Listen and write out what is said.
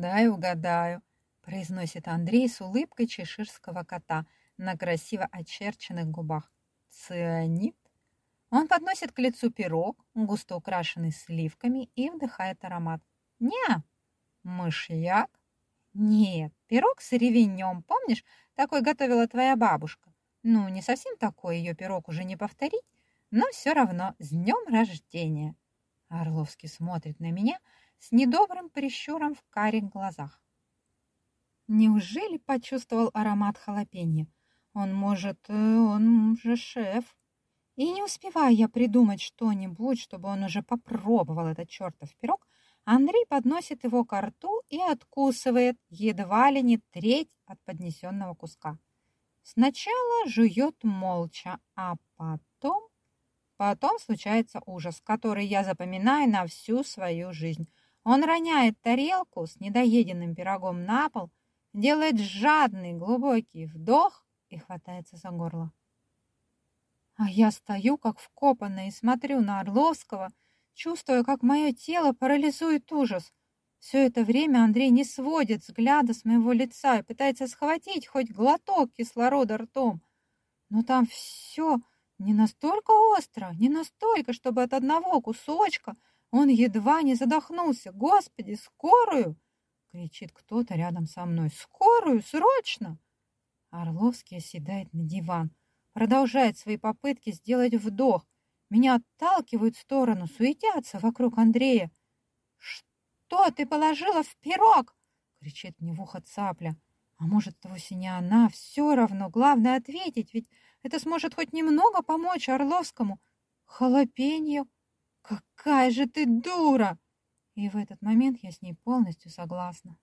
«Дай угадаю», – произносит Андрей с улыбкой чеширского кота на красиво очерченных губах. «Цианид?» Он подносит к лицу пирог, густо украшенный сливками, и вдыхает аромат. «Не, мышьяк?» «Нет, пирог с ревенем, помнишь, такой готовила твоя бабушка? Ну, не совсем такой, ее пирог уже не повторить, но все равно с днем рождения!» Орловский смотрит на меня с недобрым прищуром в карих глазах. Неужели почувствовал аромат халапеньо? Он, может, э, он же шеф. И не успеваю я придумать что-нибудь, чтобы он уже попробовал этот чертов пирог, Андрей подносит его к рту и откусывает едва ли не треть от поднесенного куска. Сначала жует молча, а потом... Потом случается ужас, который я запоминаю на всю свою жизнь. Он роняет тарелку с недоеденным пирогом на пол, делает жадный глубокий вдох и хватается за горло. А я стою, как вкопанная, и смотрю на Орловского, чувствуя, как мое тело парализует ужас. Все это время Андрей не сводит взгляда с моего лица и пытается схватить хоть глоток кислорода ртом. Но там все не настолько остро, не настолько, чтобы от одного кусочка он едва не задохнулся. «Господи, скорую!» — кричит кто-то рядом со мной. «Скорую, срочно!» Орловский оседает на диван, продолжает свои попытки сделать вдох. Меня отталкивают в сторону, суетятся вокруг Андрея. «Что ты положила в пирог?» — кричит мне в ухо цапля. А может, вовсе не она, все равно, главное ответить, ведь это сможет хоть немного помочь Орловскому. Халапеньо? Какая же ты дура! И в этот момент я с ней полностью согласна.